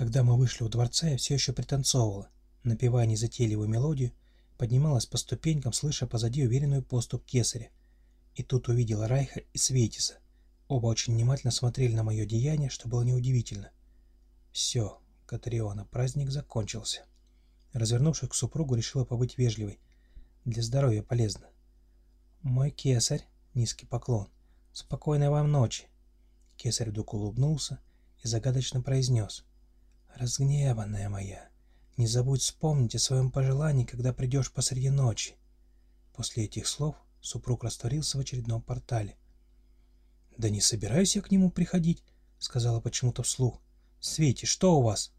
Когда мы вышли у дворца, я все еще пританцовывала, напевая незатейливую мелодию, поднималась по ступенькам, слыша позади уверенную поступ кесаря. И тут увидела Райха и Светиса. Оба очень внимательно смотрели на мое деяние, что было неудивительно. Все, Катриона, праздник закончился. Развернувшись к супругу, решила побыть вежливой. Для здоровья полезно. «Мой кесарь», — низкий поклон, — «спокойной вам ночи». Кесарь вдруг улыбнулся и загадочно произнес. «Разгневанная моя, не забудь вспомнить о своем пожелании, когда придешь посреди ночи». После этих слов супруг растворился в очередном портале. «Да не собираюсь я к нему приходить», — сказала почему-то вслух. «Свети, что у вас?»